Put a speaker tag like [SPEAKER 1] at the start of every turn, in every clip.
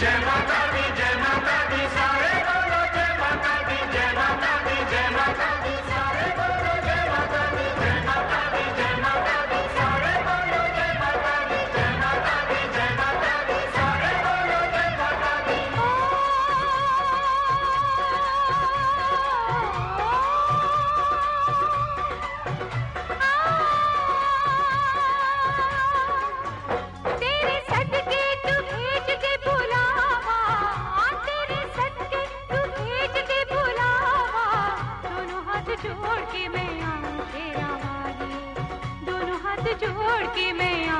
[SPEAKER 1] Jamaica. जोड़ के मैं आऊँ तेरा वाली दोनों हाथ जोड़ के मैं आऊँ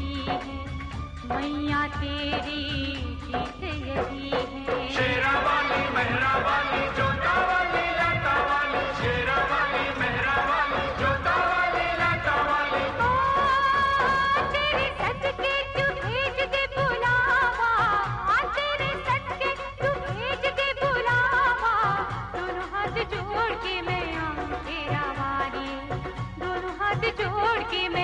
[SPEAKER 1] मैया तेरी
[SPEAKER 2] जीत
[SPEAKER 1] यही है।
[SPEAKER 2] शेरा वाली मेहरा वाली जोता वाली लता वाली शेरा वाली मेहरा वाली जोता वाली लता वाली
[SPEAKER 1] ओ तेरे सच के तू भेज दे बुलावा। तेरे सच के तू भेज दे बुलावा। दोनों हाथ जोड़ के मैं आऊँ तेरा वाली दोनों हाथ जोड़ के मैं